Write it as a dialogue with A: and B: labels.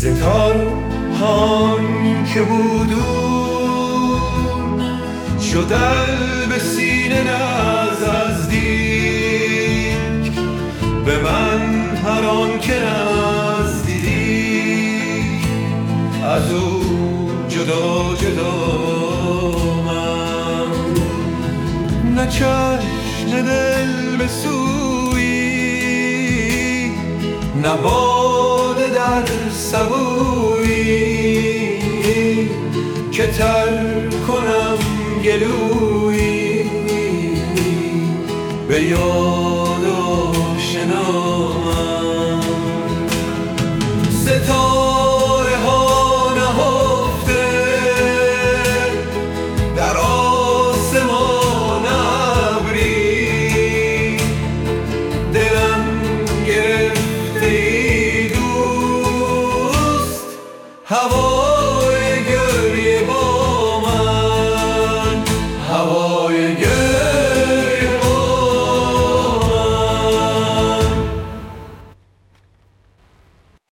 A: ستارهان که بودون شدل به سینه نزدیک به من هر آن که نزدیک از او جدا جدا من. نه چشم دل به سوی نه در سبوی که تر کنم گلوی به یاد آشنام ستاره Have all